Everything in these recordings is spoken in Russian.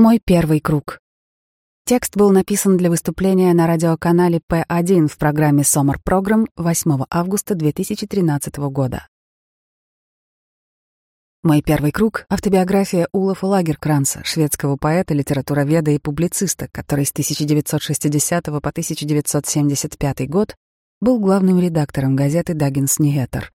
Мой первый круг. Текст был написан для выступления на радиоканале П1 в программе Sommarprogram 8 августа 2013 года. Мой первый круг — автобиография Улофа Лагеркранца, шведского поэта, литературоведа и публициста, который с 1960 по 1975 год был главным редактором газеты «Дагенс Нюхетер».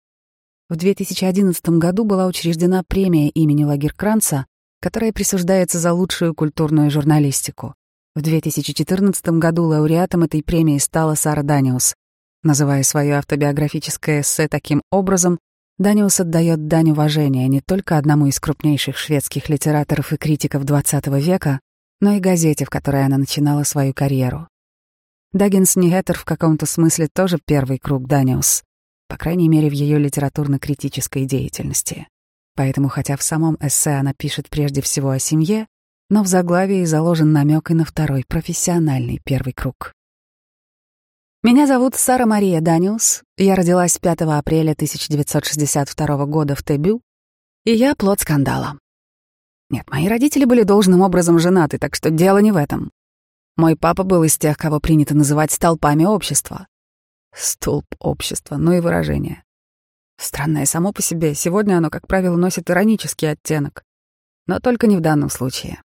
В 2011 году была учреждена премия имени Лагеркранца, которая присуждается за лучшую культурную журналистику. В 2014 году лауреатом этой премии стала Сара Даниус. Называя свое автобиографическое эссе таким образом, Даниус отдает дань уважения не только одному из крупнейших шведских литераторов и критиков XX века, но и газете, в которой она начинала свою карьеру. Даггинс Нигеттер в каком-то смысле тоже первый круг Даниус, по крайней мере, в ее литературно-критической деятельности. Поэтому, хотя в самом эссе она пишет прежде всего о семье, но в заглавии заложен намек и на второй, профессиональный первый круг. Меня зовут Сара Мария Даниус, я родилась 5 апреля 1962 года в Тебю, и я плод скандала. Нет, мои родители были должным образом женаты, так что дело не в этом. Мой папа был из тех, кого принято называть столпами общества. Столб общества, ну и выражение. Странное само по себе, сегодня оно, как правило, носит иронический оттенок. Но только не в данном случае.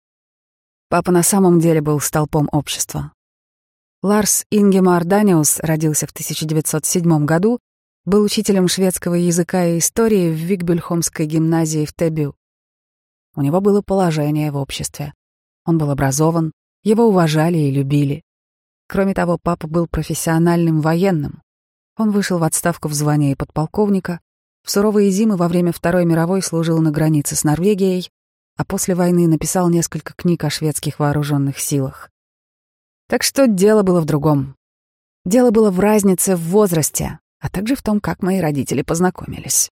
Папа на самом деле был столпом общества. Ларс Ингемар Даниус родился в 1907 году, был учителем шведского языка и истории в Викбюльхомской гимназии в Тебю. У него было положение в обществе. Он был образован, его уважали и любили. Кроме того, папа был профессиональным военным. Он вышел в отставку в звании подполковника, в суровые зимы во время Второй мировой служил на границе с Норвегией, а после войны написал несколько книг о шведских вооруженных силах. Так что дело было в другом. Дело было в разнице в возрасте, а также в том, как мои родители познакомились.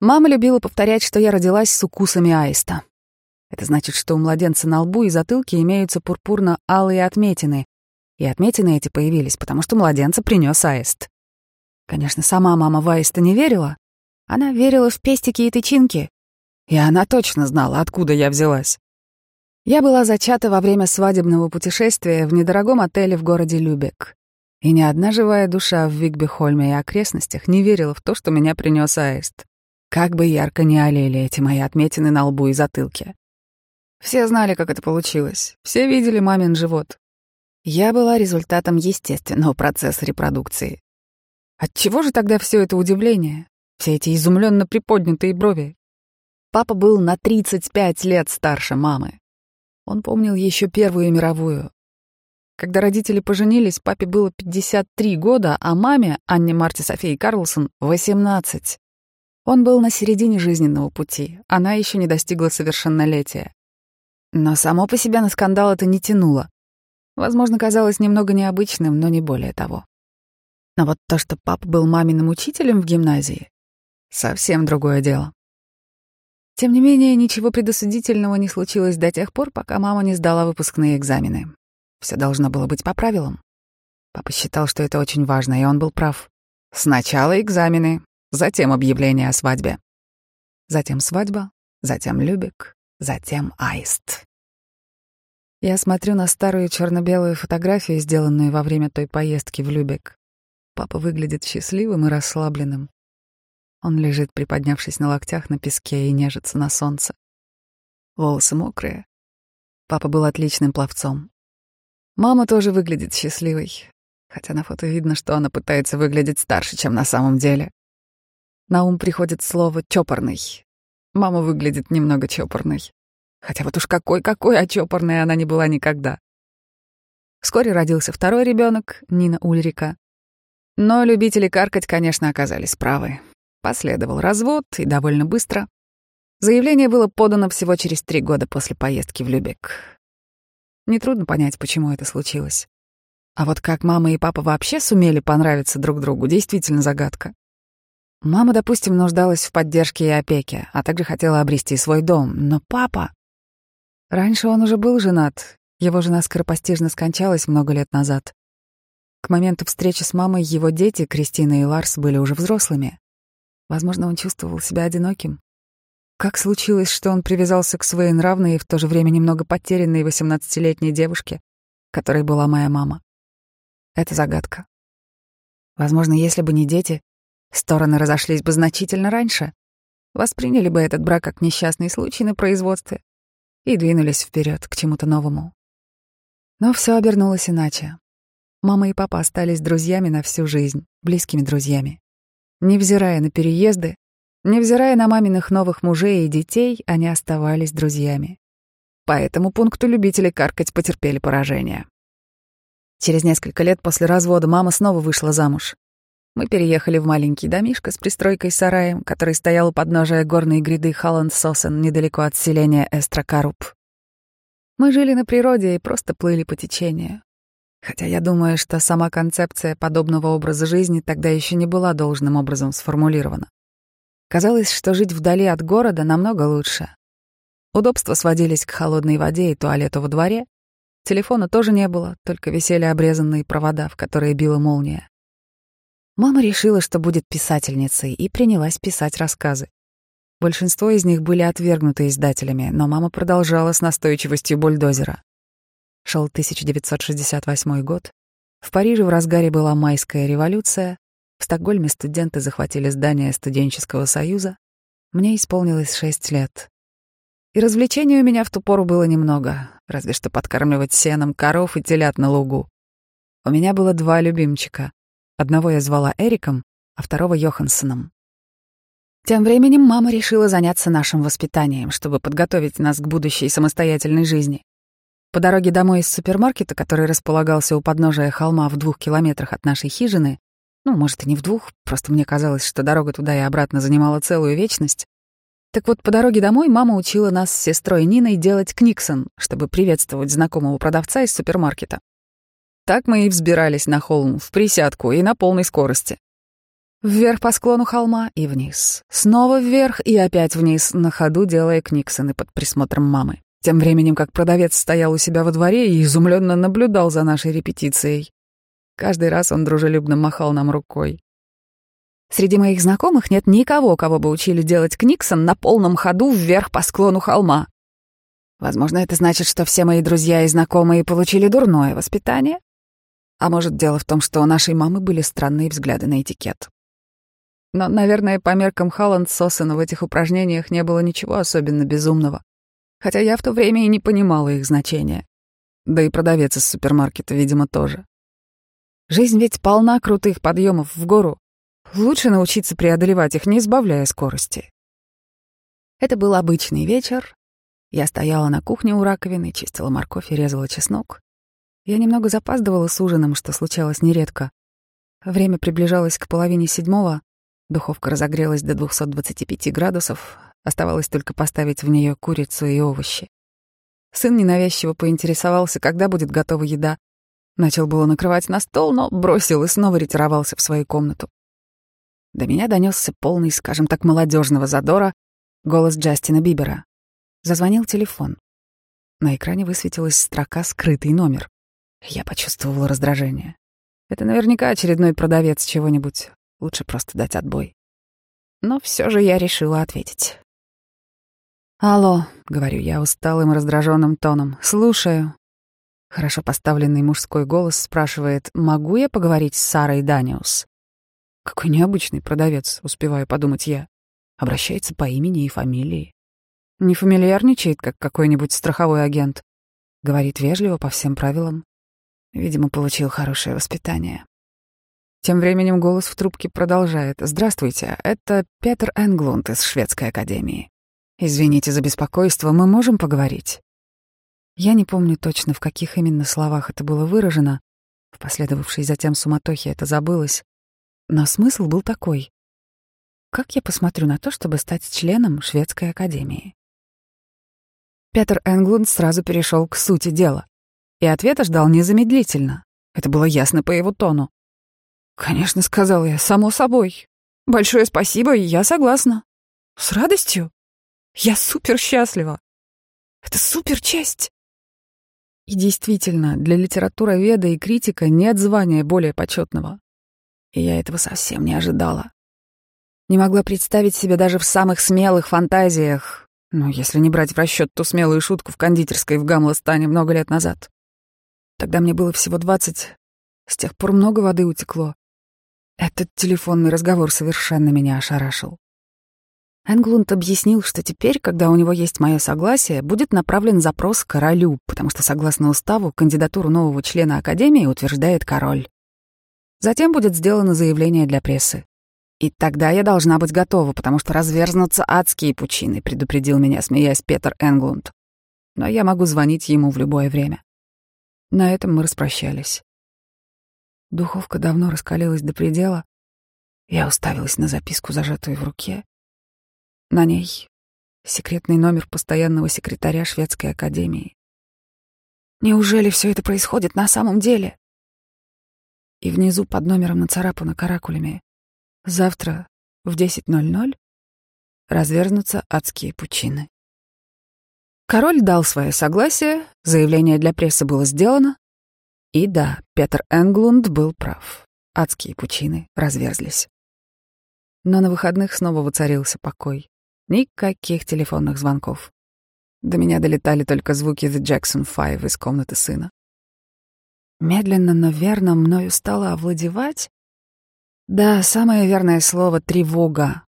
Мама любила повторять, что я родилась с укусами аиста. Это значит, что у младенца на лбу и затылке имеются пурпурно-алые отметины, и отметины эти появились, потому что младенца принес аист. Конечно, сама мама Вайста не верила. Она верила в пестики и тычинки. И она точно знала, откуда я взялась. Я была зачата во время свадебного путешествия в недорогом отеле в городе Любек. И ни одна живая душа в Вигбехольме и окрестностях не верила в то, что меня принес аист. Как бы ярко не олели эти мои отметины на лбу и затылке. Все знали, как это получилось. Все видели мамин живот. Я была результатом естественного процесса репродукции. Отчего же тогда все это удивление, все эти изумленно приподнятые брови? Папа был на 35 лет старше мамы. Он помнил еще Первую мировую. Когда родители поженились, папе было 53 года, а маме, Анне Марте Софии Карлсон, 18. Он был на середине жизненного пути, она еще не достигла совершеннолетия. Но само по себе на скандал это не тянуло. Возможно, казалось немного необычным, но не более того. Но вот то, что папа был маминым учителем в гимназии, совсем другое дело. Тем не менее, ничего предосудительного не случилось до тех пор, пока мама не сдала выпускные экзамены. Все должно было быть по правилам. Папа считал, что это очень важно, и он был прав. Сначала экзамены, затем объявление о свадьбе. Затем свадьба, затем Любек, затем Аист. Я смотрю на старую черно-белую фотографию, сделанную во время той поездки в Любек. Папа выглядит счастливым и расслабленным. Он лежит, приподнявшись на локтях на песке и нежится на солнце. Волосы мокрые. Папа был отличным пловцом. Мама тоже выглядит счастливой, хотя на фото видно, что она пытается выглядеть старше, чем на самом деле. На ум приходит слово «чопорный». Мама выглядит немного чопорной. Хотя вот уж какой-какой, а чопорной она не была никогда. Вскоре родился второй ребенок, Нина Ульрика. Но любители каркать, конечно, оказались правы. Последовал развод, и довольно быстро. Заявление было подано всего через три года после поездки в Любек. Нетрудно понять, почему это случилось. А вот как мама и папа вообще сумели понравиться друг другу, действительно загадка. Мама, допустим, нуждалась в поддержке и опеке, а также хотела обрести свой дом, но папа... Раньше он уже был женат, его жена скоропостижно скончалась много лет назад. К моменту встречи с мамой его дети, Кристина и Ларс, были уже взрослыми. Возможно, он чувствовал себя одиноким. Как случилось, что он привязался к своей нравной и в то же время немного потерянной восемнадцатилетней девушке, которой была моя мама? Это загадка. Возможно, если бы не дети, стороны разошлись бы значительно раньше, восприняли бы этот брак как несчастный случай на производстве и двинулись вперед к чему-то новому. Но все обернулось иначе. Мама и папа остались друзьями на всю жизнь, близкими друзьями. Невзирая на переезды, невзирая на маминых новых мужей и детей, они оставались друзьями. По этому пункту любители каркать потерпели поражение. Через несколько лет после развода мама снова вышла замуж. Мы переехали в маленький домишко с пристройкой-сараем, который стоял у подножия горной гряды Халланд-Сосен недалеко от селения Эстракаруб. Мы жили на природе и просто плыли по течению. Хотя я думаю, что сама концепция подобного образа жизни тогда еще не была должным образом сформулирована. Казалось, что жить вдали от города намного лучше. Удобства сводились к холодной воде и туалету во дворе. Телефона тоже не было, только висели обрезанные провода, в которые била молния. Мама решила, что будет писательницей, и принялась писать рассказы. Большинство из них были отвергнуты издателями, но мама продолжала с настойчивостью бульдозера. Шел 1968 год. В Париже в разгаре была майская революция. В Стокгольме студенты захватили здание студенческого союза. Мне исполнилось шесть лет. И развлечений у меня в ту пору было немного, разве что подкармливать сеном коров и телят на лугу. У меня было два любимчика. Одного я звала Эриком, а второго — Йоханссоном. Тем временем мама решила заняться нашим воспитанием, чтобы подготовить нас к будущей самостоятельной жизни. По дороге домой из супермаркета, который располагался у подножия холма в двух километрах от нашей хижины, ну, может, и не в двух, просто мне казалось, что дорога туда и обратно занимала целую вечность. Так вот, по дороге домой мама учила нас с сестрой Ниной делать книксон, чтобы приветствовать знакомого продавца из супермаркета. Так мы и взбирались на холм в присядку и на полной скорости. Вверх по склону холма и вниз. Снова вверх и опять вниз, на ходу делая книксоны под присмотром мамы. Тем временем, как продавец стоял у себя во дворе и изумленно наблюдал за нашей репетицией. Каждый раз он дружелюбно махал нам рукой. Среди моих знакомых нет никого, кого бы учили делать книксон на полном ходу вверх по склону холма. Возможно, это значит, что все мои друзья и знакомые получили дурное воспитание. А может, дело в том, что у нашей мамы были странные взгляды на этикет. Но, наверное, по меркам Халланд Сосена в этих упражнениях не было ничего особенно безумного хотя я в то время и не понимала их значения. Да и продавец из супермаркета, видимо, тоже. Жизнь ведь полна крутых подъемов в гору. Лучше научиться преодолевать их, не избавляя скорости. Это был обычный вечер. Я стояла на кухне у раковины, чистила морковь и резала чеснок. Я немного запаздывала с ужином, что случалось нередко. Время приближалось к половине седьмого, духовка разогрелась до 225 градусов, Оставалось только поставить в нее курицу и овощи. Сын ненавязчиво поинтересовался, когда будет готова еда. Начал было накрывать на стол, но бросил и снова ретировался в свою комнату. До меня донесся полный, скажем так, молодежного задора голос Джастина Бибера. Зазвонил телефон. На экране высветилась строка «Скрытый номер». Я почувствовала раздражение. Это наверняка очередной продавец чего-нибудь. Лучше просто дать отбой. Но все же я решила ответить. «Алло», — говорю я усталым раздраженным тоном, — «слушаю». Хорошо поставленный мужской голос спрашивает, могу я поговорить с Сарой Даниус? Какой необычный продавец, успеваю подумать я. Обращается по имени и фамилии. Не фамильярничает, как какой-нибудь страховой агент. Говорит вежливо по всем правилам. Видимо, получил хорошее воспитание. Тем временем голос в трубке продолжает. «Здравствуйте, это Петер Энглунд из Шведской академии. «Извините за беспокойство, мы можем поговорить?» Я не помню точно, в каких именно словах это было выражено. В последовавшей затем суматохе это забылось. Но смысл был такой. Как я посмотрю на то, чтобы стать членом шведской академии? Петер Энглунд сразу перешел к сути дела. И ответа ждал незамедлительно. Это было ясно по его тону. «Конечно», — сказал я, — «само собой. Большое спасибо, я согласна. С радостью». Я супер счастлива. Это супер честь. И действительно, для литературоведа и критика нет звания более почетного. И я этого совсем не ожидала. Не могла представить себе даже в самых смелых фантазиях, ну, если не брать в расчет ту смелую шутку в кондитерской в Гамлостане много лет назад. Тогда мне было всего двадцать, с тех пор много воды утекло. Этот телефонный разговор совершенно меня ошарашил. Энглунд объяснил, что теперь, когда у него есть мое согласие, будет направлен запрос королю, потому что, согласно уставу, кандидатуру нового члена Академии утверждает король. Затем будет сделано заявление для прессы. И тогда я должна быть готова, потому что разверзнутся адские пучины, предупредил меня, смеясь Петр Энглунд. Но я могу звонить ему в любое время. На этом мы распрощались. Духовка давно раскалилась до предела. Я уставилась на записку, зажатую в руке, на ней секретный номер постоянного секретаря шведской академии. Неужели все это происходит на самом деле? И внизу под номером нацарапано каракулями. Завтра в 10.00 развернутся адские пучины. Король дал свое согласие, заявление для прессы было сделано. И да, Петр Энглунд был прав. Адские пучины разверзлись. Но на выходных снова воцарился покой. Никаких телефонных звонков. До меня долетали только звуки The Jackson Five из комнаты сына. Медленно, но верно мною стало овладевать. Да, самое верное слово — тревога.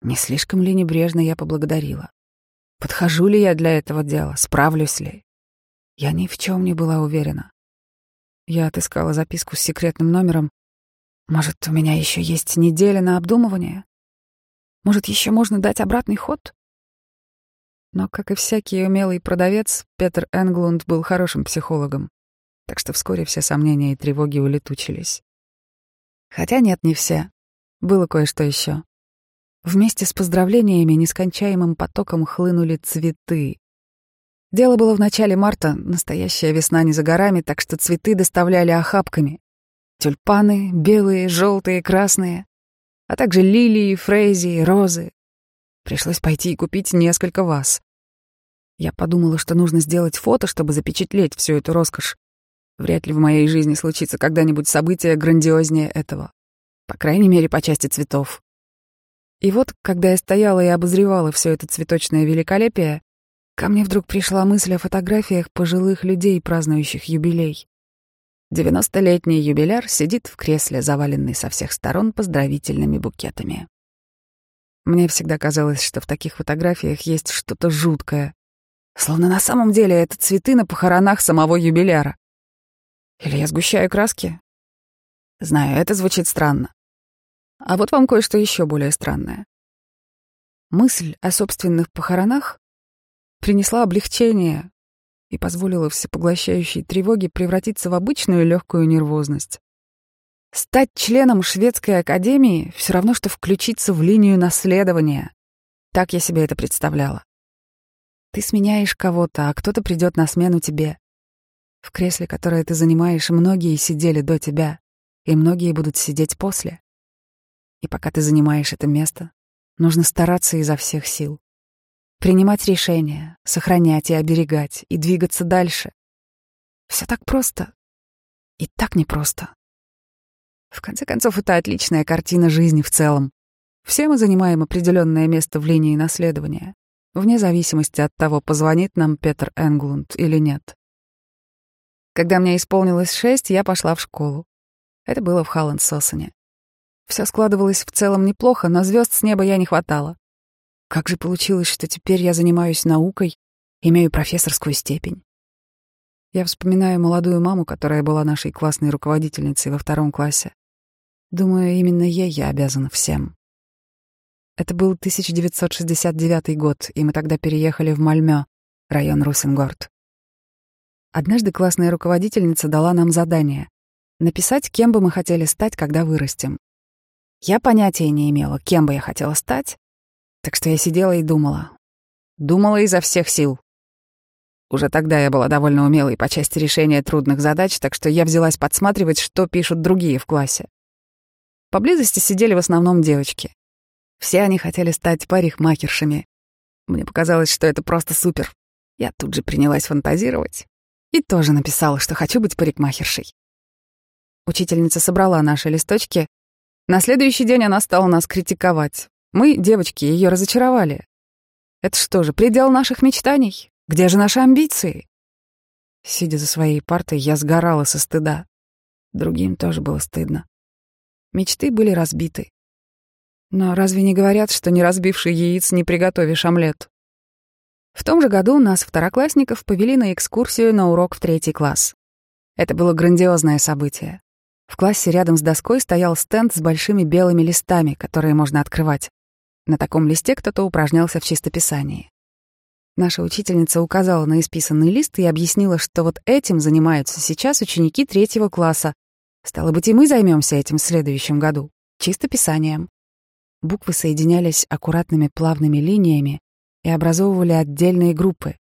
Не слишком ли небрежно я поблагодарила? Подхожу ли я для этого дела? Справлюсь ли? Я ни в чем не была уверена. Я отыскала записку с секретным номером. Может, у меня еще есть неделя на обдумывание? Может, еще можно дать обратный ход? Но, как и всякий умелый продавец, Петр Энглунд был хорошим психологом, так что вскоре все сомнения и тревоги улетучились. Хотя нет, не все. Было кое-что еще. Вместе с поздравлениями нескончаемым потоком хлынули цветы. Дело было в начале марта, настоящая весна не за горами, так что цветы доставляли охапками. Тюльпаны, белые, желтые, красные а также лилии, фрейзи, розы. Пришлось пойти и купить несколько ваз. Я подумала, что нужно сделать фото, чтобы запечатлеть всю эту роскошь. Вряд ли в моей жизни случится когда-нибудь событие грандиознее этого. По крайней мере, по части цветов. И вот, когда я стояла и обозревала все это цветочное великолепие, ко мне вдруг пришла мысль о фотографиях пожилых людей, празднующих юбилей. Девяностолетний юбиляр сидит в кресле, заваленный со всех сторон поздравительными букетами. Мне всегда казалось, что в таких фотографиях есть что-то жуткое. Словно на самом деле это цветы на похоронах самого юбиляра. Или я сгущаю краски? Знаю, это звучит странно. А вот вам кое-что еще более странное. Мысль о собственных похоронах принесла облегчение, и позволила всепоглощающей тревоге превратиться в обычную легкую нервозность. Стать членом шведской академии — все равно, что включиться в линию наследования. Так я себе это представляла. Ты сменяешь кого-то, а кто-то придет на смену тебе. В кресле, которое ты занимаешь, многие сидели до тебя, и многие будут сидеть после. И пока ты занимаешь это место, нужно стараться изо всех сил. Принимать решения, сохранять и оберегать, и двигаться дальше. Все так просто. И так непросто. В конце концов, это отличная картина жизни в целом. Все мы занимаем определенное место в линии наследования, вне зависимости от того, позвонит нам Петр Энглунд или нет. Когда мне исполнилось шесть, я пошла в школу. Это было в Халланд-Сосоне. Все складывалось в целом неплохо, но звезд с неба я не хватало. Как же получилось, что теперь я занимаюсь наукой, имею профессорскую степень? Я вспоминаю молодую маму, которая была нашей классной руководительницей во втором классе. Думаю, именно ей я обязана всем. Это был 1969 год, и мы тогда переехали в Мальмё, район Русенгорд. Однажды классная руководительница дала нам задание — написать, кем бы мы хотели стать, когда вырастем. Я понятия не имела, кем бы я хотела стать, так что я сидела и думала. Думала изо всех сил. Уже тогда я была довольно умелой по части решения трудных задач, так что я взялась подсматривать, что пишут другие в классе. Поблизости сидели в основном девочки. Все они хотели стать парикмахершами. Мне показалось, что это просто супер. Я тут же принялась фантазировать и тоже написала, что хочу быть парикмахершей. Учительница собрала наши листочки, На следующий день она стала нас критиковать. Мы, девочки, ее разочаровали. Это что же, предел наших мечтаний? Где же наши амбиции? Сидя за своей партой, я сгорала со стыда. Другим тоже было стыдно. Мечты были разбиты. Но разве не говорят, что не разбивший яиц не приготовишь омлет? В том же году нас, второклассников, повели на экскурсию на урок в третий класс. Это было грандиозное событие. В классе рядом с доской стоял стенд с большими белыми листами, которые можно открывать. На таком листе кто-то упражнялся в чистописании. Наша учительница указала на исписанный лист и объяснила, что вот этим занимаются сейчас ученики третьего класса. Стало быть, и мы займемся этим в следующем году. Чистописанием. Буквы соединялись аккуратными плавными линиями и образовывали отдельные группы.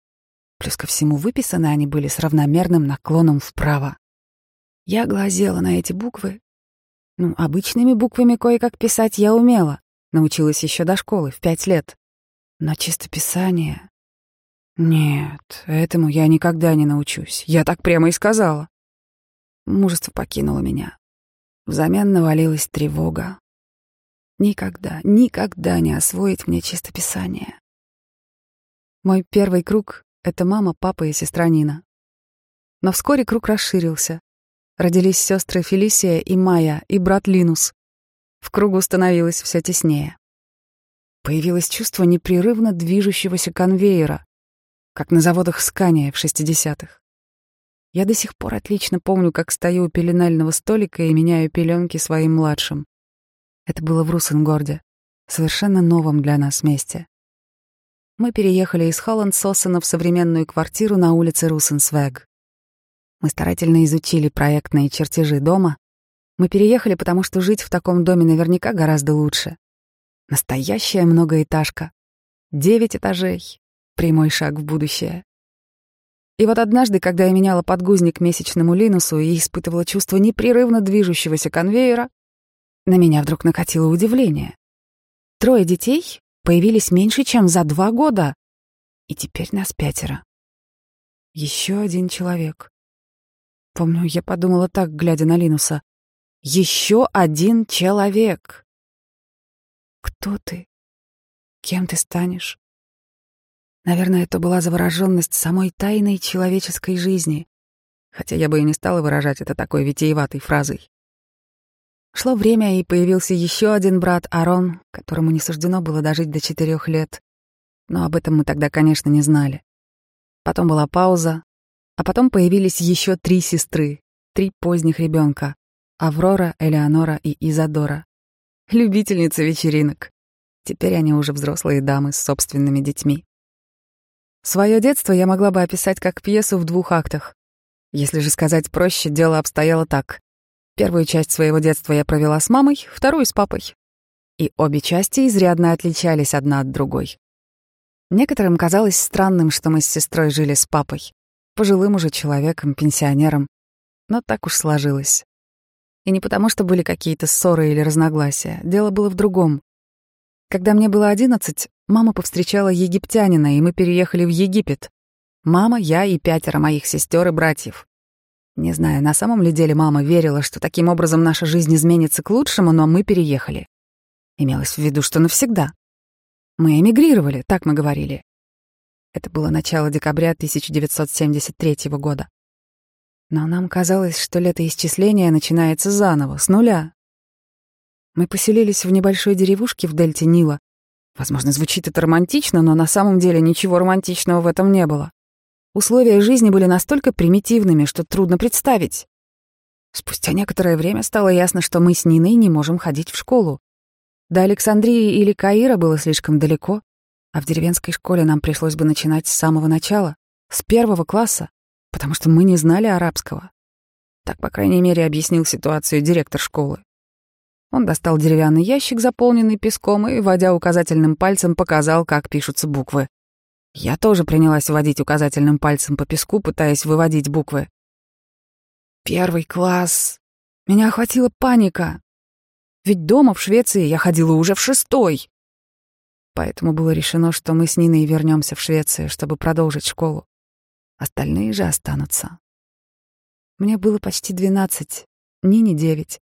Плюс ко всему выписаны они были с равномерным наклоном вправо. Я глазела на эти буквы. Ну, обычными буквами кое-как писать я умела. Научилась еще до школы, в пять лет. Но чистописание... Нет, этому я никогда не научусь. Я так прямо и сказала. Мужество покинуло меня. Взамен навалилась тревога. Никогда, никогда не освоить мне чистописание. Мой первый круг — это мама, папа и сестра Нина. Но вскоре круг расширился. Родились сестры Фелисия и Майя, и брат Линус. В кругу становилось все теснее. Появилось чувство непрерывно движущегося конвейера, как на заводах Скания в 60-х. Я до сих пор отлично помню, как стою у пеленального столика и меняю пеленки своим младшим. Это было в Русенгорде, совершенно новом для нас месте. Мы переехали из Холланд-Соссена в современную квартиру на улице Русенсвег. Мы старательно изучили проектные чертежи дома. Мы переехали, потому что жить в таком доме наверняка гораздо лучше. Настоящая многоэтажка. Девять этажей. Прямой шаг в будущее. И вот однажды, когда я меняла подгузник месячному Линусу и испытывала чувство непрерывно движущегося конвейера, на меня вдруг накатило удивление. Трое детей появились меньше, чем за два года. И теперь нас пятеро. Еще один человек. Помню, я подумала так, глядя на Линуса. Еще один человек. Кто ты? Кем ты станешь? Наверное, это была завороженность самой тайной человеческой жизни, хотя я бы и не стала выражать это такой витиеватой фразой. Шло время, и появился еще один брат Арон, которому не суждено было дожить до четырех лет. Но об этом мы тогда, конечно, не знали. Потом была пауза, а потом появились еще три сестры, три поздних ребенка — Аврора, Элеонора и Изадора. Любительницы вечеринок. Теперь они уже взрослые дамы с собственными детьми. Свое детство я могла бы описать как пьесу в двух актах. Если же сказать проще, дело обстояло так. Первую часть своего детства я провела с мамой, вторую — с папой. И обе части изрядно отличались одна от другой. Некоторым казалось странным, что мы с сестрой жили с папой пожилым уже человеком, пенсионером. Но так уж сложилось. И не потому, что были какие-то ссоры или разногласия. Дело было в другом. Когда мне было одиннадцать, мама повстречала египтянина, и мы переехали в Египет. Мама, я и пятеро моих сестер и братьев. Не знаю, на самом ли деле мама верила, что таким образом наша жизнь изменится к лучшему, но мы переехали. Имелось в виду, что навсегда. Мы эмигрировали, так мы говорили. Это было начало декабря 1973 года. Но нам казалось, что летоисчисление начинается заново, с нуля. Мы поселились в небольшой деревушке в дельте Нила. Возможно, звучит это романтично, но на самом деле ничего романтичного в этом не было. Условия жизни были настолько примитивными, что трудно представить. Спустя некоторое время стало ясно, что мы с Ниной не можем ходить в школу. До Александрии или Каира было слишком далеко, а в деревенской школе нам пришлось бы начинать с самого начала, с первого класса, потому что мы не знали арабского. Так, по крайней мере, объяснил ситуацию директор школы. Он достал деревянный ящик, заполненный песком, и, водя указательным пальцем, показал, как пишутся буквы. Я тоже принялась водить указательным пальцем по песку, пытаясь выводить буквы. Первый класс. Меня охватила паника. Ведь дома в Швеции я ходила уже в шестой. Поэтому было решено, что мы с Ниной вернемся в Швецию, чтобы продолжить школу. Остальные же останутся. Мне было почти двенадцать, Нине девять.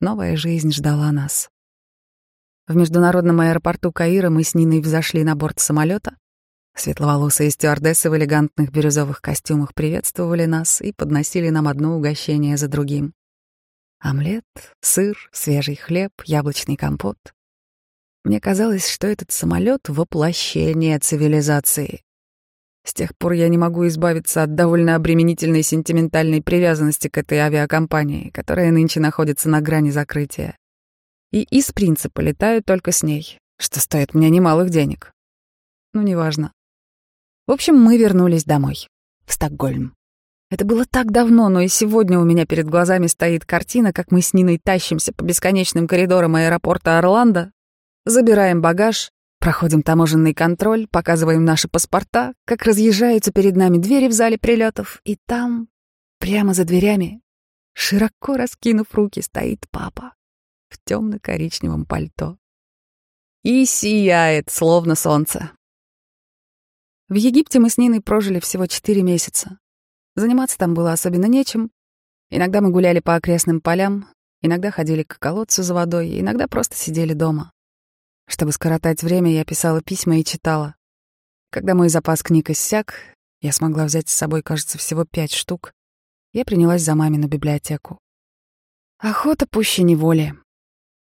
Новая жизнь ждала нас. В международном аэропорту Каира мы с Ниной взошли на борт самолета. Светловолосые стюардессы в элегантных бирюзовых костюмах приветствовали нас и подносили нам одно угощение за другим. Омлет, сыр, свежий хлеб, яблочный компот. Мне казалось, что этот самолет — воплощение цивилизации. С тех пор я не могу избавиться от довольно обременительной сентиментальной привязанности к этой авиакомпании, которая нынче находится на грани закрытия и из принципа летаю только с ней, что стоит мне немалых денег. Ну, неважно. В общем, мы вернулись домой, в Стокгольм. Это было так давно, но и сегодня у меня перед глазами стоит картина, как мы с Ниной тащимся по бесконечным коридорам аэропорта Орландо, забираем багаж, проходим таможенный контроль, показываем наши паспорта, как разъезжаются перед нами двери в зале прилетов, и там, прямо за дверями, широко раскинув руки, стоит папа в темно-коричневом пальто. И сияет, словно солнце. В Египте мы с Ниной прожили всего четыре месяца. Заниматься там было особенно нечем. Иногда мы гуляли по окрестным полям, иногда ходили к колодцу за водой, иногда просто сидели дома. Чтобы скоротать время, я писала письма и читала. Когда мой запас книг иссяк, я смогла взять с собой, кажется, всего пять штук, я принялась за мамину библиотеку. Охота пуще неволи.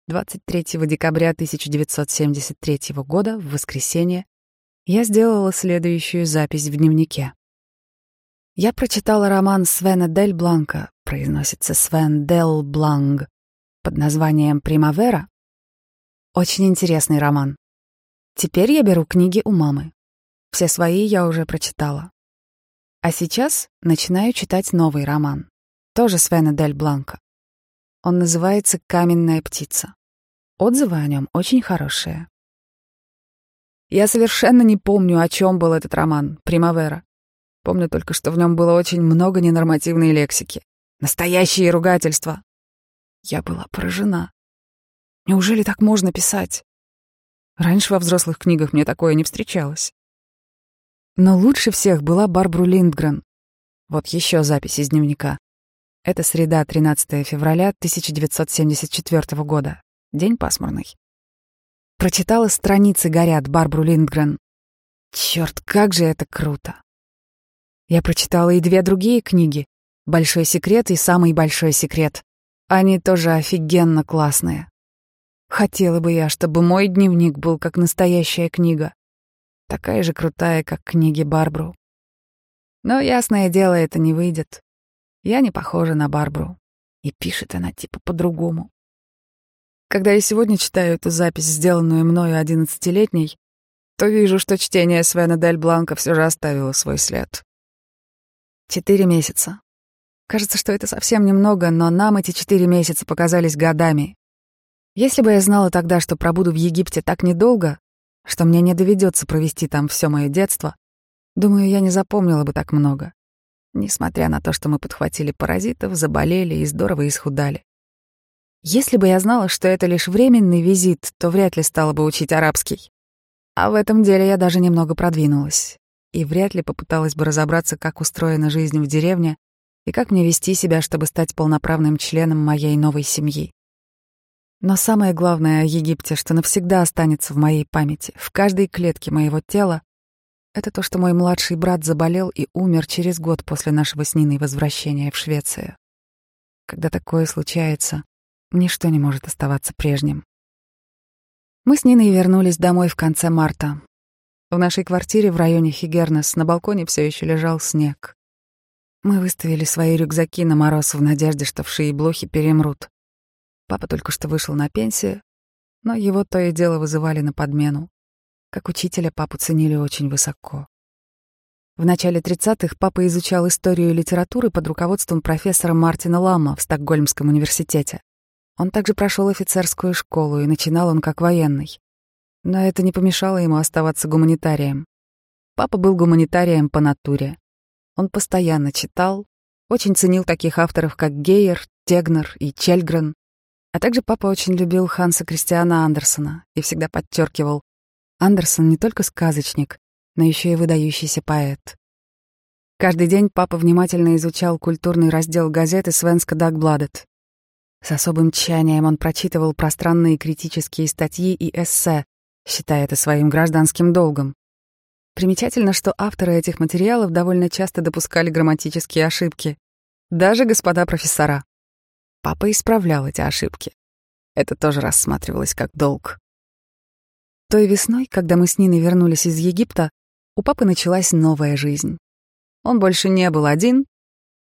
23 декабря 1973 года, в воскресенье, я сделала следующую запись в дневнике. Я прочитала роман Свена Дель Бланка, произносится Свен Дел Бланг, под названием «Примавера». Очень интересный роман. Теперь я беру книги у мамы. Все свои я уже прочитала. А сейчас начинаю читать новый роман, тоже Свена Дель Бланка. Он называется «Каменная птица». Отзывы о нем очень хорошие. Я совершенно не помню, о чем был этот роман «Примавера». Помню только, что в нем было очень много ненормативной лексики. Настоящие ругательства. Я была поражена. Неужели так можно писать? Раньше во взрослых книгах мне такое не встречалось. Но лучше всех была Барбру Линдгрен. Вот еще запись из дневника. Это среда, 13 февраля 1974 года. День пасмурный. Прочитала «Страницы горят» Барбру Линдгрен. Черт, как же это круто. Я прочитала и две другие книги «Большой секрет» и «Самый большой секрет». Они тоже офигенно классные. Хотела бы я, чтобы мой дневник был как настоящая книга. Такая же крутая, как книги Барбру. Но, ясное дело, это не выйдет. Я не похожа на Барбару. И пишет она типа по-другому. Когда я сегодня читаю эту запись, сделанную мною одиннадцатилетней, то вижу, что чтение Свена Дель Бланка все же оставило свой след. Четыре месяца. Кажется, что это совсем немного, но нам эти четыре месяца показались годами. Если бы я знала тогда, что пробуду в Египте так недолго, что мне не доведется провести там все мое детство, думаю, я не запомнила бы так много несмотря на то, что мы подхватили паразитов, заболели и здорово исхудали. Если бы я знала, что это лишь временный визит, то вряд ли стала бы учить арабский. А в этом деле я даже немного продвинулась и вряд ли попыталась бы разобраться, как устроена жизнь в деревне и как мне вести себя, чтобы стать полноправным членом моей новой семьи. Но самое главное о Египте, что навсегда останется в моей памяти, в каждой клетке моего тела, это то, что мой младший брат заболел и умер через год после нашего с Ниной возвращения в Швецию. Когда такое случается, ничто не может оставаться прежним. Мы с Ниной вернулись домой в конце марта. В нашей квартире в районе Хигернес на балконе все еще лежал снег. Мы выставили свои рюкзаки на мороз в надежде, что вши и блохи перемрут. Папа только что вышел на пенсию, но его то и дело вызывали на подмену. Как учителя папу ценили очень высоко. В начале 30-х папа изучал историю литературы под руководством профессора Мартина Ламма в Стокгольмском университете. Он также прошел офицерскую школу, и начинал он как военный. Но это не помешало ему оставаться гуманитарием. Папа был гуманитарием по натуре. Он постоянно читал, очень ценил таких авторов, как Гейер, Тегнер и Чельгрен. А также папа очень любил Ханса Кристиана Андерсона и всегда подчеркивал, Андерсон не только сказочник, но еще и выдающийся поэт. Каждый день папа внимательно изучал культурный раздел газеты «Свенска Дагбладет». С особым тщанием он прочитывал пространные критические статьи и эссе, считая это своим гражданским долгом. Примечательно, что авторы этих материалов довольно часто допускали грамматические ошибки. Даже господа профессора. Папа исправлял эти ошибки. Это тоже рассматривалось как долг. Той весной, когда мы с Ниной вернулись из Египта, у папы началась новая жизнь. Он больше не был один.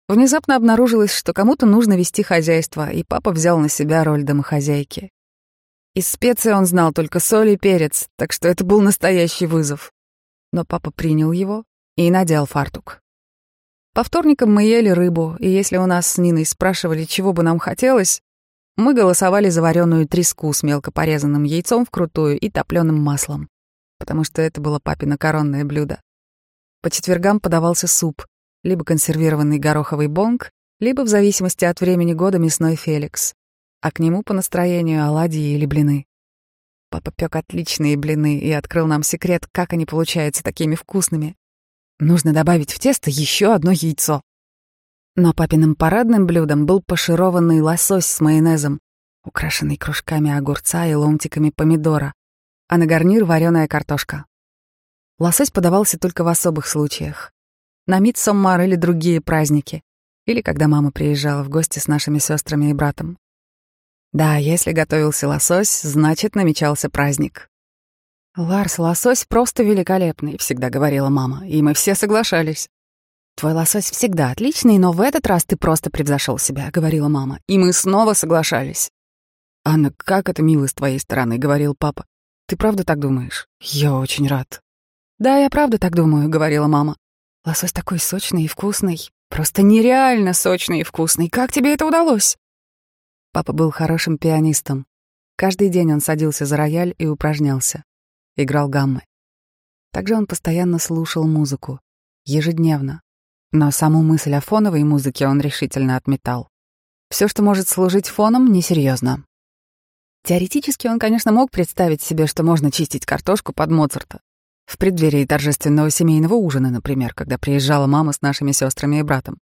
Внезапно обнаружилось, что кому-то нужно вести хозяйство, и папа взял на себя роль домохозяйки. Из специй он знал только соль и перец, так что это был настоящий вызов. Но папа принял его и надел фартук. По вторникам мы ели рыбу, и если у нас с Ниной спрашивали, чего бы нам хотелось, мы голосовали за вареную треску с мелко порезанным яйцом вкрутую и топленым маслом, потому что это было папино коронное блюдо. По четвергам подавался суп, либо консервированный гороховый бонг, либо, в зависимости от времени года, мясной феликс, а к нему по настроению оладьи или блины. Папа пек отличные блины и открыл нам секрет, как они получаются такими вкусными. Нужно добавить в тесто еще одно яйцо. Но папиным парадным блюдом был пашированный лосось с майонезом, украшенный кружками огурца и ломтиками помидора, а на гарнир вареная картошка. Лосось подавался только в особых случаях. На Митсоммар или другие праздники, или когда мама приезжала в гости с нашими сестрами и братом. Да, если готовился лосось, значит, намечался праздник. «Ларс, лосось просто великолепный», — всегда говорила мама, и мы все соглашались. «Твой лосось всегда отличный, но в этот раз ты просто превзошел себя», — говорила мама. И мы снова соглашались. «Анна, как это мило с твоей стороны», — говорил папа. «Ты правда так думаешь?» «Я очень рад». «Да, я правда так думаю», — говорила мама. «Лосось такой сочный и вкусный. Просто нереально сочный и вкусный. Как тебе это удалось?» Папа был хорошим пианистом. Каждый день он садился за рояль и упражнялся. Играл гаммы. Также он постоянно слушал музыку. Ежедневно. Но саму мысль о фоновой музыке он решительно отметал. Все, что может служить фоном, несерьезно. Теоретически он, конечно, мог представить себе, что можно чистить картошку под Моцарта. В преддверии торжественного семейного ужина, например, когда приезжала мама с нашими сестрами и братом.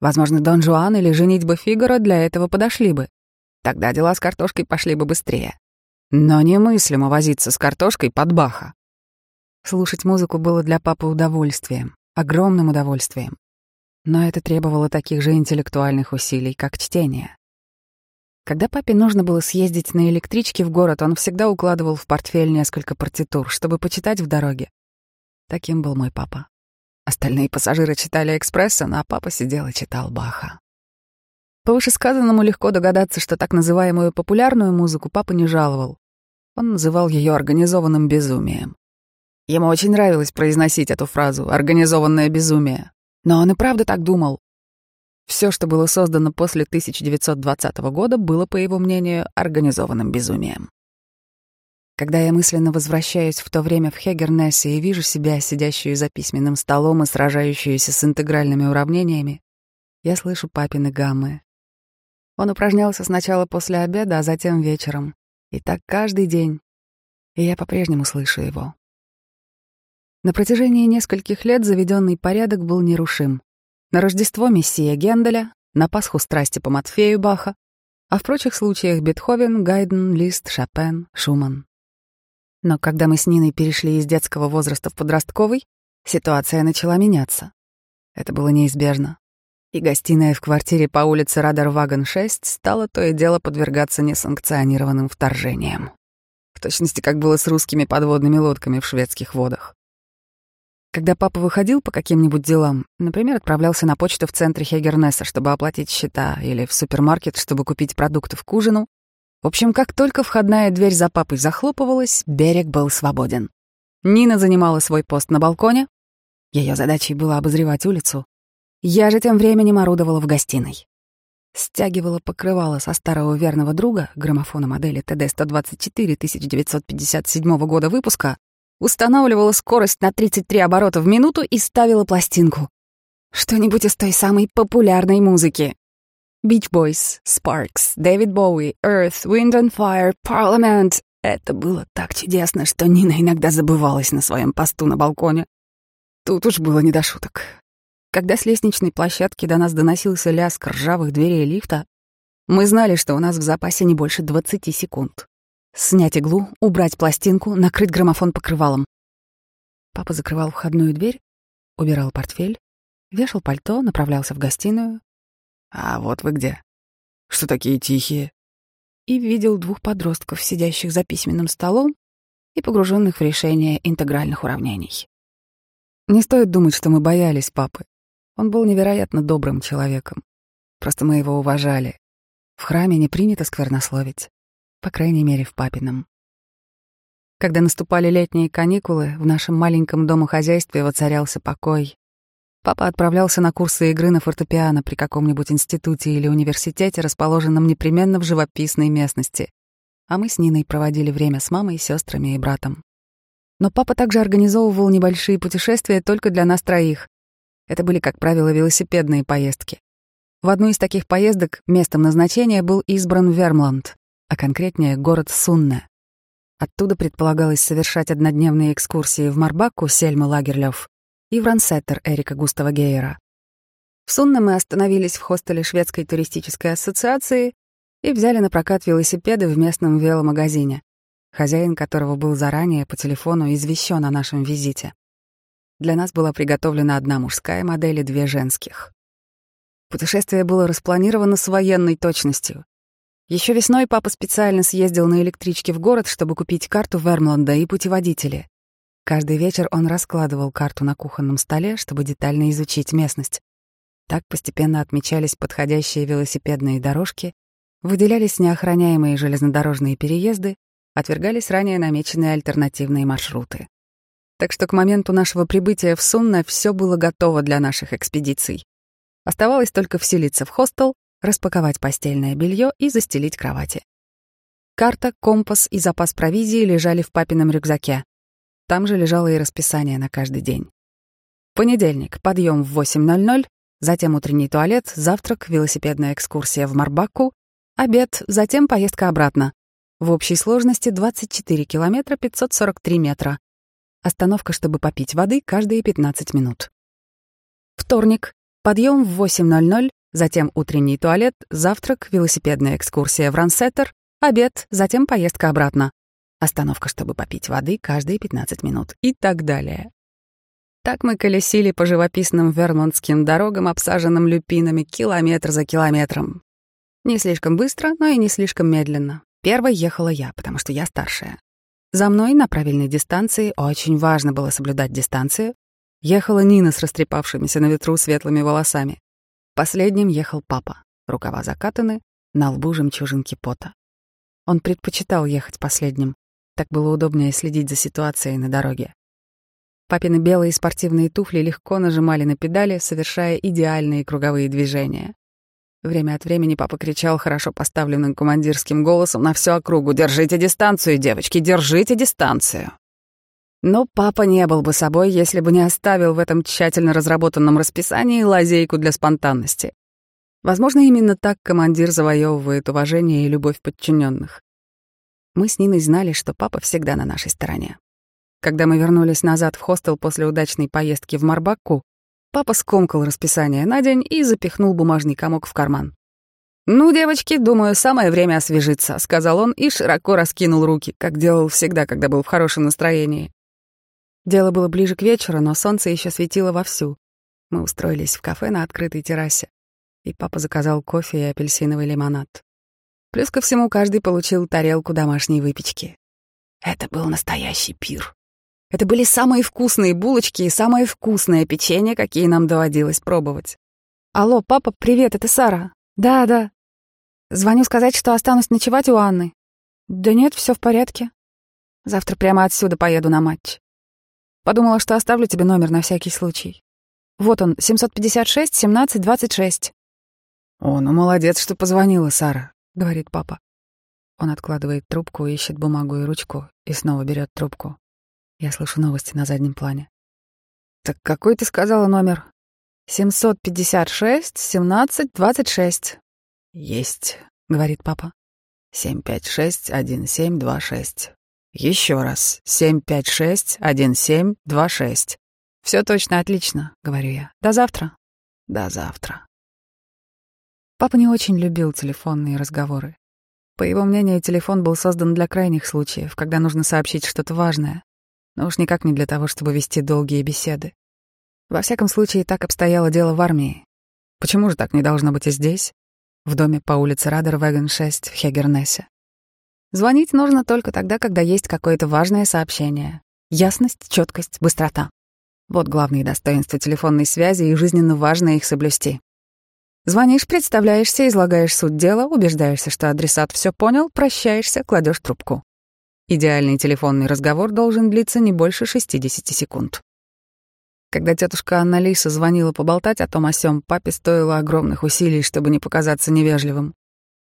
Возможно, Дон Жуан или женитьба Фигара для этого подошли бы. Тогда дела с картошкой пошли бы быстрее. Но немыслимо возиться с картошкой под Баха. Слушать музыку было для папы удовольствием огромным удовольствием. Но это требовало таких же интеллектуальных усилий, как чтение. Когда папе нужно было съездить на электричке в город, он всегда укладывал в портфель несколько партитур, чтобы почитать в дороге. Таким был мой папа. Остальные пассажиры читали «Экспрессон», а папа сидел и читал Баха. По вышесказанному легко догадаться, что так называемую популярную музыку папа не жаловал. Он называл ее организованным безумием. Ему очень нравилось произносить эту фразу «организованное безумие». Но он и правда так думал. Все, что было создано после 1920 года, было, по его мнению, организованным безумием. Когда я мысленно возвращаюсь в то время в Хегернессе и вижу себя, сидящую за письменным столом и сражающуюся с интегральными уравнениями, я слышу папины гаммы. Он упражнялся сначала после обеда, а затем вечером. И так каждый день. И я по-прежнему слышу его. На протяжении нескольких лет заведенный порядок был нерушим. На Рождество Мессия Генделя, на Пасху страсти по Матфею Баха, а в прочих случаях Бетховен, Гайден, Лист, Шопен, Шуман. Но когда мы с Ниной перешли из детского возраста в подростковый, ситуация начала меняться. Это было неизбежно. И гостиная в квартире по улице Радарваган 6 стала то и дело подвергаться несанкционированным вторжениям. В точности, как было с русскими подводными лодками в шведских водах. Когда папа выходил по каким-нибудь делам, например, отправлялся на почту в центре Хегернесса, чтобы оплатить счета, или в супермаркет, чтобы купить продуктов к ужину, в общем, как только входная дверь за папой захлопывалась, берег был свободен. Нина занимала свой пост на балконе. Ее задачей было обозревать улицу. Я же тем временем орудовала в гостиной. Стягивала покрывало со старого верного друга, граммофона модели ТД-124 1957 года выпуска, устанавливала скорость на 33 оборота в минуту и ставила пластинку. Что-нибудь из той самой популярной музыки. Beach Boys, Sparks, Дэвид Боуи, Earth, Wind and Fire, Parliament. Это было так чудесно, что Нина иногда забывалась на своем посту на балконе. Тут уж было не до шуток. Когда с лестничной площадки до нас доносился лязг ржавых дверей лифта, Мы знали, что у нас в запасе не больше 20 секунд. Снять иглу, убрать пластинку, накрыть граммофон покрывалом. Папа закрывал входную дверь, убирал портфель, вешал пальто, направлялся в гостиную. «А вот вы где? Что такие тихие?» И видел двух подростков, сидящих за письменным столом и погруженных в решение интегральных уравнений. Не стоит думать, что мы боялись папы. Он был невероятно добрым человеком. Просто мы его уважали. В храме не принято сквернословить. По крайней мере, в папином. Когда наступали летние каникулы, в нашем маленьком домохозяйстве воцарялся покой. Папа отправлялся на курсы игры на фортепиано при каком-нибудь институте или университете, расположенном непременно в живописной местности. А мы с Ниной проводили время с мамой, сестрами и братом. Но папа также организовывал небольшие путешествия только для нас троих. Это были, как правило, велосипедные поездки. В одну из таких поездок местом назначения был избран Вермланд, а конкретнее город Сунне. Оттуда предполагалось совершать однодневные экскурсии в Марбакку Сельмы Лагерлёв и в Рансеттер Эрика Густава Гейера. В Сунне мы остановились в хостеле шведской туристической ассоциации и взяли на прокат велосипеды в местном веломагазине хозяин которого был заранее по телефону извещен о нашем визите. Для нас была приготовлена одна мужская модель и две женских. Путешествие было распланировано с военной точностью. Еще весной папа специально съездил на электричке в город, чтобы купить карту Вермланда и путеводители. Каждый вечер он раскладывал карту на кухонном столе, чтобы детально изучить местность. Так постепенно отмечались подходящие велосипедные дорожки, выделялись неохраняемые железнодорожные переезды, отвергались ранее намеченные альтернативные маршруты. Так что к моменту нашего прибытия в Сунна все было готово для наших экспедиций. Оставалось только вселиться в хостел, распаковать постельное белье и застелить кровати. Карта, компас и запас провизии лежали в папином рюкзаке. Там же лежало и расписание на каждый день. Понедельник — подъем в 8.00, затем утренний туалет, завтрак, велосипедная экскурсия в Марбакку, обед, затем поездка обратно. В общей сложности 24 километра 543 метра. Остановка, чтобы попить воды, каждые 15 минут. Вторник. Подъем в 8.00, затем утренний туалет, завтрак, велосипедная экскурсия в Рансеттер, обед, затем поездка обратно. Остановка, чтобы попить воды, каждые 15 минут и так далее. Так мы колесили по живописным вермонтским дорогам, обсаженным люпинами, километр за километром. Не слишком быстро, но и не слишком медленно. Первой ехала я, потому что я старшая. За мной на правильной дистанции, очень важно было соблюдать дистанцию, ехала Нина с растрепавшимися на ветру светлыми волосами. Последним ехал папа, рукава закатаны, на лбу жемчужинки пота. Он предпочитал ехать последним, так было удобнее следить за ситуацией на дороге. Папины белые спортивные туфли легко нажимали на педали, совершая идеальные круговые движения. Время от времени папа кричал хорошо поставленным командирским голосом на всю округу «Держите дистанцию, девочки, держите дистанцию!» Но папа не был бы собой, если бы не оставил в этом тщательно разработанном расписании лазейку для спонтанности. Возможно, именно так командир завоевывает уважение и любовь подчиненных. Мы с Ниной знали, что папа всегда на нашей стороне. Когда мы вернулись назад в хостел после удачной поездки в Марбакку, Папа скомкал расписание на день и запихнул бумажный комок в карман. «Ну, девочки, думаю, самое время освежиться», — сказал он и широко раскинул руки, как делал всегда, когда был в хорошем настроении. Дело было ближе к вечеру, но солнце еще светило вовсю. Мы устроились в кафе на открытой террасе, и папа заказал кофе и апельсиновый лимонад. Плюс ко всему каждый получил тарелку домашней выпечки. Это был настоящий пир. Это были самые вкусные булочки и самое вкусное печенье, какие нам доводилось пробовать. «Алло, папа, привет, это Сара». «Да, да». «Звоню сказать, что останусь ночевать у Анны». «Да нет, все в порядке. Завтра прямо отсюда поеду на матч. Подумала, что оставлю тебе номер на всякий случай. Вот он, 756-17-26». «О, ну молодец, что позвонила, Сара», — говорит папа. Он откладывает трубку, ищет бумагу и ручку и снова берет трубку. Я слышу новости на заднем плане. «Так какой ты сказала номер?» «756, 17, 26». «Есть», — говорит папа. «Семь, пять, шесть, один, семь, два, шесть». «Еще раз. Семь, пять, шесть, один, семь, два, шесть». «Все точно, отлично», — говорю я. «До завтра». «До завтра». Папа не очень любил телефонные разговоры. По его мнению, телефон был создан для крайних случаев, когда нужно сообщить что-то важное, но уж никак не для того, чтобы вести долгие беседы. Во всяком случае, так обстояло дело в армии. Почему же так не должно быть и здесь, в доме по улице Радервеген 6 в Хегернессе? Звонить нужно только тогда, когда есть какое-то важное сообщение. Ясность, четкость, быстрота. Вот главные достоинства телефонной связи, и жизненно важно их соблюсти. Звонишь, представляешься, излагаешь суть дела, убеждаешься, что адресат все понял, прощаешься, кладешь трубку. Идеальный телефонный разговор должен длиться не больше 60 секунд. Когда тетушка Анна Лиса звонила поболтать о том о сём, папе стоило огромных усилий, чтобы не показаться невежливым.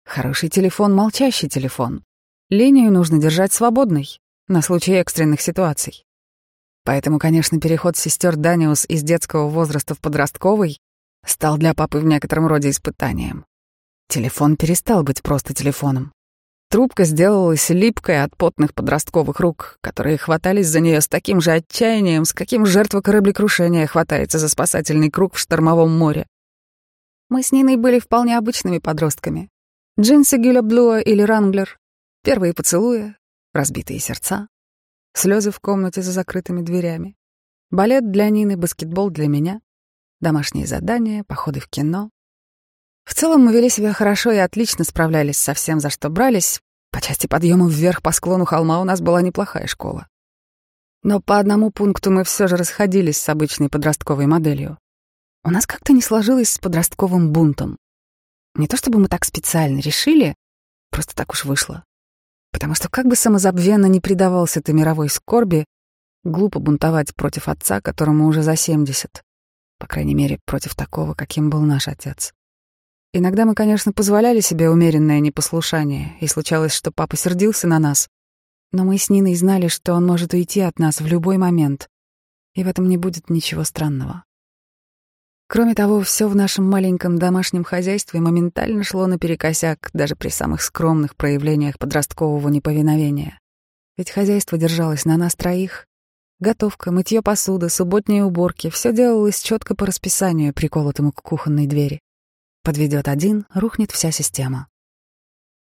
Хороший телефон — молчащий телефон. Линию нужно держать свободной, на случай экстренных ситуаций. Поэтому, конечно, переход сестер Даниус из детского возраста в подростковый стал для папы в некотором роде испытанием. Телефон перестал быть просто телефоном. Трубка сделалась липкой от потных подростковых рук, которые хватались за нее с таким же отчаянием, с каким жертва кораблекрушения хватается за спасательный круг в штормовом море. Мы с Ниной были вполне обычными подростками. Джинсы Гюля Блуа или Ранглер, первые поцелуи, разбитые сердца, слезы в комнате за закрытыми дверями, балет для Нины, баскетбол для меня, домашние задания, походы в кино. В целом мы вели себя хорошо и отлично справлялись со всем, за что брались. По части подъема вверх по склону холма у нас была неплохая школа. Но по одному пункту мы все же расходились с обычной подростковой моделью. У нас как-то не сложилось с подростковым бунтом. Не то чтобы мы так специально решили, просто так уж вышло. Потому что как бы самозабвенно не предавался ты мировой скорби, глупо бунтовать против отца, которому уже за семьдесят. По крайней мере, против такого, каким был наш отец. Иногда мы, конечно, позволяли себе умеренное непослушание, и случалось, что папа сердился на нас. Но мы с Ниной знали, что он может уйти от нас в любой момент, и в этом не будет ничего странного. Кроме того, все в нашем маленьком домашнем хозяйстве моментально шло наперекосяк даже при самых скромных проявлениях подросткового неповиновения. Ведь хозяйство держалось на нас троих, Готовка, мытье посуды, субботние уборки — все делалось четко по расписанию, приколотому к кухонной двери. Подведет один, рухнет вся система.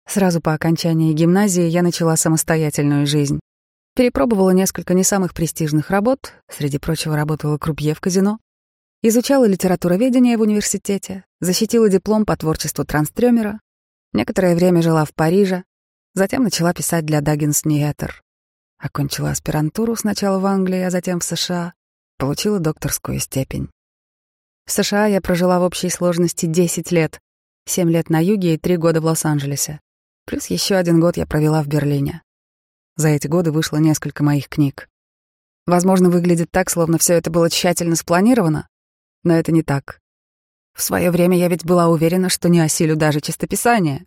Сразу по окончании гимназии я начала самостоятельную жизнь. Перепробовала несколько не самых престижных работ, среди прочего работала крупье в казино, изучала литературоведение в университете, защитила диплом по творчеству транстрёмера, некоторое время жила в Париже, затем начала писать для Даггинс Ниэтер. Окончила аспирантуру сначала в Англии, а затем в США. Получила докторскую степень. В США я прожила в общей сложности 10 лет. 7 лет на юге и 3 года в Лос-Анджелесе. Плюс еще один год я провела в Берлине. За эти годы вышло несколько моих книг. Возможно, выглядит так, словно все это было тщательно спланировано, но это не так. В свое время я ведь была уверена, что не осилю даже чистописание.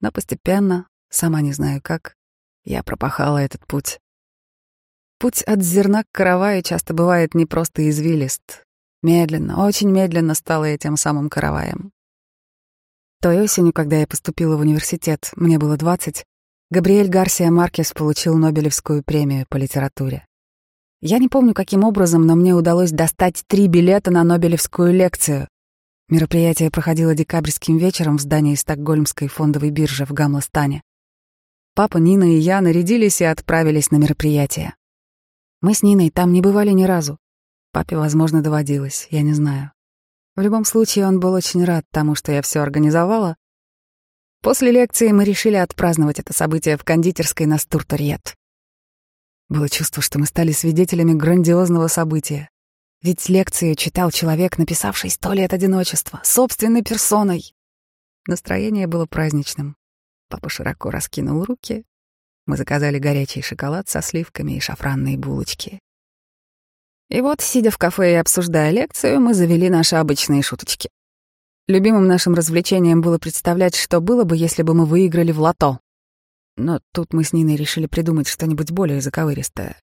Но постепенно, сама не знаю как, я пропахала этот путь. Путь от зерна к караваю часто бывает не просто извилист. Медленно, очень медленно стала я тем самым караваем. Той осенью, когда я поступила в университет, мне было 20, Габриэль Гарсия Маркес получил Нобелевскую премию по литературе. Я не помню, каким образом, но мне удалось достать три билета на Нобелевскую лекцию. Мероприятие проходило декабрьским вечером в здании Стокгольмской фондовой биржи в Гамластане. Папа, Нина и я нарядились и отправились на мероприятие. Мы с Ниной там не бывали ни разу. Папе, возможно, доводилось, я не знаю. В любом случае, он был очень рад тому, что я все организовала. После лекции мы решили отпраздновать это событие в кондитерской на Стурторьет. Было чувство, что мы стали свидетелями грандиозного события. Ведь лекцию читал человек, написавший «Сто лет одиночества», собственной персоной. Настроение было праздничным. Папа широко раскинул руки. Мы заказали горячий шоколад со сливками и шафранные булочки. И вот, сидя в кафе и обсуждая лекцию, мы завели наши обычные шуточки. Любимым нашим развлечением было представлять, что было бы, если бы мы выиграли в лото. Но тут мы с Ниной решили придумать что-нибудь более заковыристое.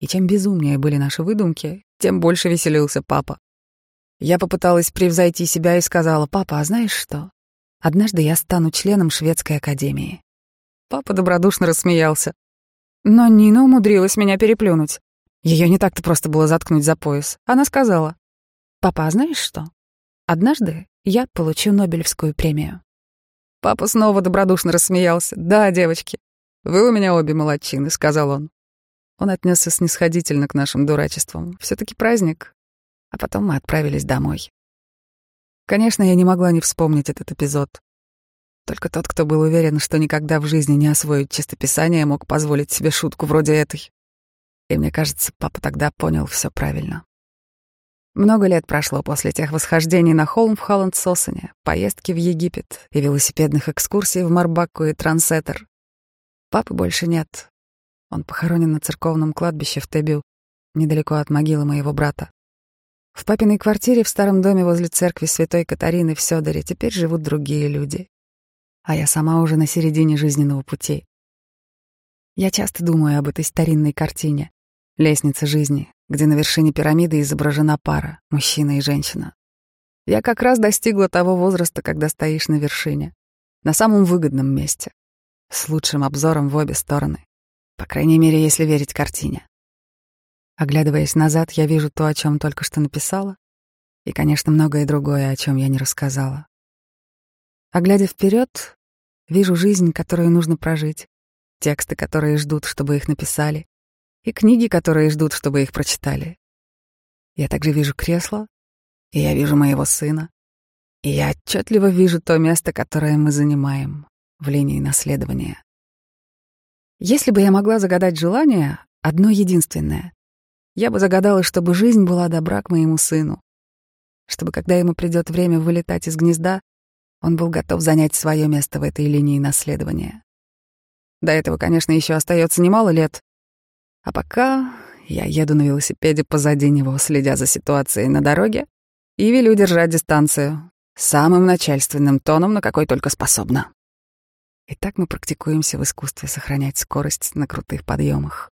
И чем безумнее были наши выдумки, тем больше веселился папа. Я попыталась превзойти себя и сказала, «Папа, а знаешь что? Однажды я стану членом шведской академии. Папа добродушно рассмеялся. Но Нина умудрилась меня переплюнуть. Ее не так-то просто было заткнуть за пояс. Она сказала, «Папа, а знаешь что? Однажды я получу Нобелевскую премию. Папа снова добродушно рассмеялся. «Да, девочки, вы у меня обе молодчины», — сказал он. Он отнесся снисходительно к нашим дурачествам. все таки праздник. А потом мы отправились домой. Конечно, я не могла не вспомнить этот эпизод. Только тот, кто был уверен, что никогда в жизни не освоит чистописание, мог позволить себе шутку вроде этой. И мне кажется, папа тогда понял все правильно. Много лет прошло после тех восхождений на холм в Холланд-Сосене, поездки в Египет и велосипедных экскурсий в Марбакку и Трансеттер. Папы больше нет. Он похоронен на церковном кладбище в Тебю, недалеко от могилы моего брата. В папиной квартире в старом доме возле церкви Святой Катарины в Сёдоре теперь живут другие люди а я сама уже на середине жизненного пути. Я часто думаю об этой старинной картине «Лестница жизни», где на вершине пирамиды изображена пара, мужчина и женщина. Я как раз достигла того возраста, когда стоишь на вершине, на самом выгодном месте, с лучшим обзором в обе стороны, по крайней мере, если верить картине. Оглядываясь назад, я вижу то, о чем только что написала, и, конечно, многое другое, о чем я не рассказала. А глядя вперед, вижу жизнь, которую нужно прожить, тексты, которые ждут, чтобы их написали, и книги, которые ждут, чтобы их прочитали. Я также вижу кресло, и я вижу моего сына, и я отчетливо вижу то место, которое мы занимаем в линии наследования. Если бы я могла загадать желание, одно единственное, я бы загадала, чтобы жизнь была добра к моему сыну, чтобы, когда ему придет время вылетать из гнезда, он был готов занять свое место в этой линии наследования. До этого, конечно, еще остается немало лет. А пока я еду на велосипеде позади него, следя за ситуацией на дороге, и велю держать дистанцию самым начальственным тоном, на какой только способна. И так мы практикуемся в искусстве сохранять скорость на крутых подъемах.